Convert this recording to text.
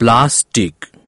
plastic.